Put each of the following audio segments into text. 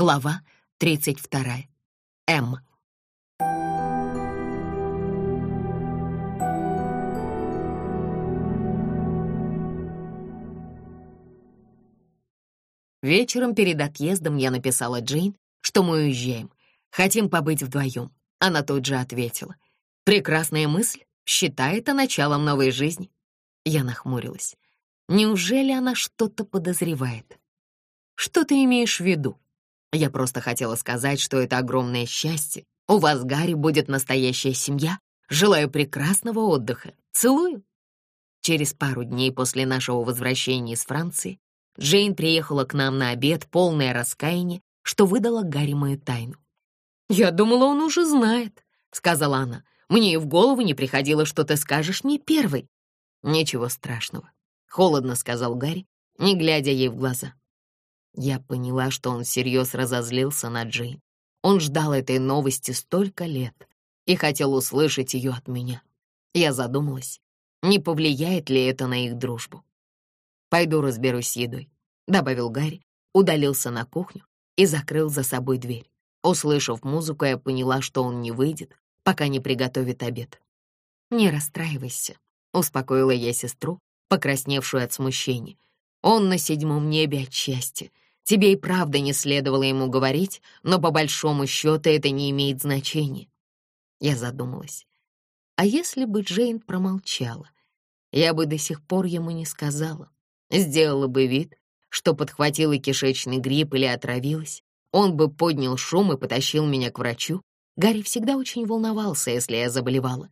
Глава 32. М. Вечером перед отъездом я написала Джейн, что мы уезжаем. Хотим побыть вдвоем. Она тут же ответила. Прекрасная мысль. Считай это началом новой жизни. Я нахмурилась. Неужели она что-то подозревает? Что ты имеешь в виду? Я просто хотела сказать, что это огромное счастье. У вас, Гарри, будет настоящая семья. Желаю прекрасного отдыха. Целую. Через пару дней после нашего возвращения из Франции Джейн приехала к нам на обед, полное раскаяние, что выдала Гарри мою тайну. «Я думала, он уже знает», — сказала она. «Мне и в голову не приходило, что ты скажешь мне первой». «Ничего страшного», — холодно сказал Гарри, не глядя ей в глаза. Я поняла, что он всерьез разозлился на Джейн. Он ждал этой новости столько лет и хотел услышать ее от меня. Я задумалась, не повлияет ли это на их дружбу. «Пойду разберусь с едой», — добавил Гарри, удалился на кухню и закрыл за собой дверь. Услышав музыку, я поняла, что он не выйдет, пока не приготовит обед. «Не расстраивайся», — успокоила я сестру, покрасневшую от смущения. «Он на седьмом небе от счастья. Тебе и правда не следовало ему говорить, но по большому счету это не имеет значения». Я задумалась. А если бы Джейн промолчала, я бы до сих пор ему не сказала. Сделала бы вид, что подхватила кишечный грипп или отравилась. Он бы поднял шум и потащил меня к врачу. Гарри всегда очень волновался, если я заболевала.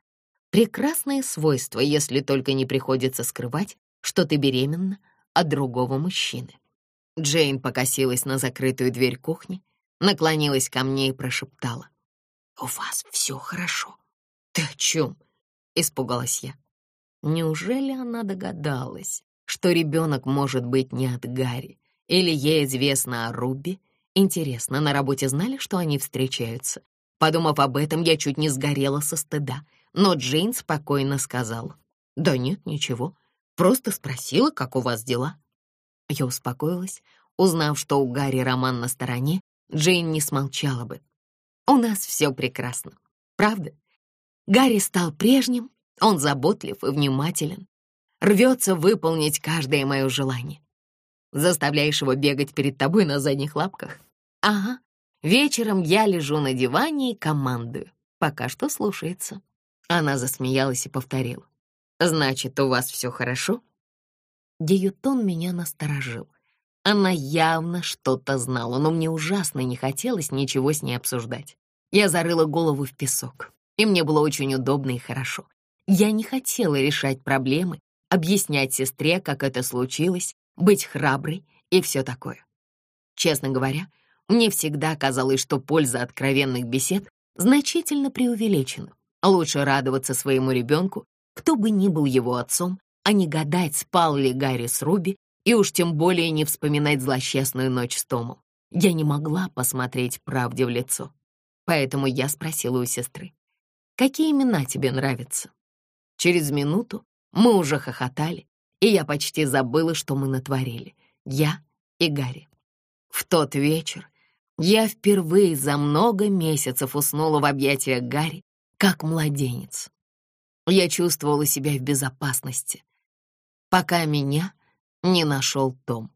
Прекрасное свойство, если только не приходится скрывать, что ты беременна от другого мужчины. Джейн покосилась на закрытую дверь кухни, наклонилась ко мне и прошептала. «У вас все хорошо». «Ты о чем?» — испугалась я. Неужели она догадалась, что ребенок может быть не от Гарри, или ей известно о Руби. Интересно, на работе знали, что они встречаются? Подумав об этом, я чуть не сгорела со стыда, но Джейн спокойно сказала. «Да нет, ничего, просто спросила, как у вас дела». Я успокоилась, узнав, что у Гарри роман на стороне, Джейн не смолчала бы. «У нас все прекрасно, правда?» Гарри стал прежним, он заботлив и внимателен, рвется выполнить каждое мое желание. Заставляешь его бегать перед тобой на задних лапках? Ага. Вечером я лежу на диване и командую. Пока что слушается. Она засмеялась и повторила. «Значит, у вас все хорошо?» Ее тон меня насторожил. Она явно что-то знала, но мне ужасно не хотелось ничего с ней обсуждать. Я зарыла голову в песок, и мне было очень удобно и хорошо. Я не хотела решать проблемы, объяснять сестре, как это случилось, быть храброй и все такое. Честно говоря, мне всегда казалось, что польза откровенных бесед значительно преувеличена. Лучше радоваться своему ребенку, кто бы ни был его отцом, а не гадать, спал ли Гарри с Руби, и уж тем более не вспоминать злосчастную ночь с Томом. Я не могла посмотреть правде в лицо. Поэтому я спросила у сестры, «Какие имена тебе нравятся?» Через минуту мы уже хохотали, и я почти забыла, что мы натворили. Я и Гарри. В тот вечер я впервые за много месяцев уснула в объятиях Гарри, как младенец. Я чувствовала себя в безопасности, пока меня не нашел Том.